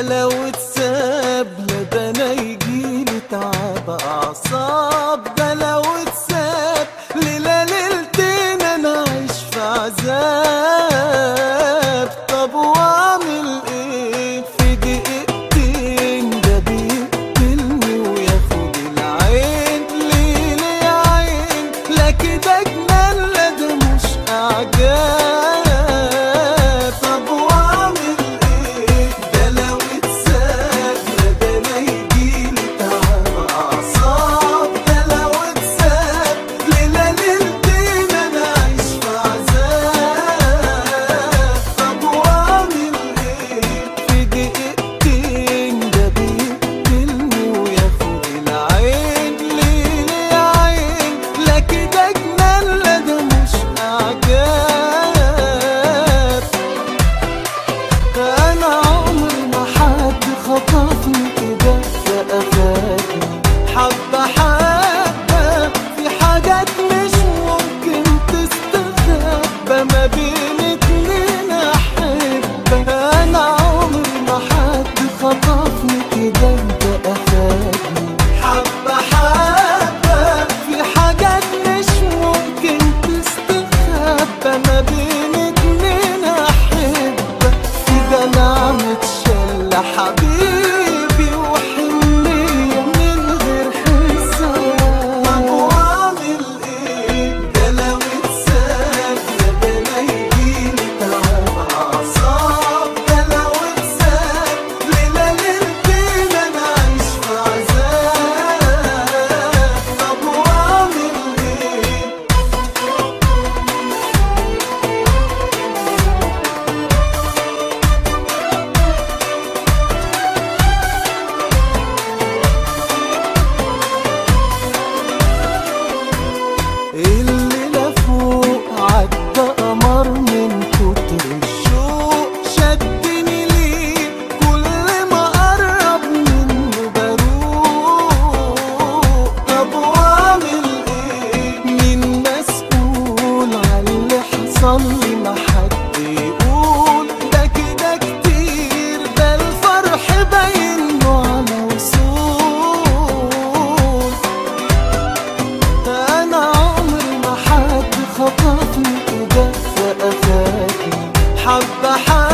حلاوة حبة حبة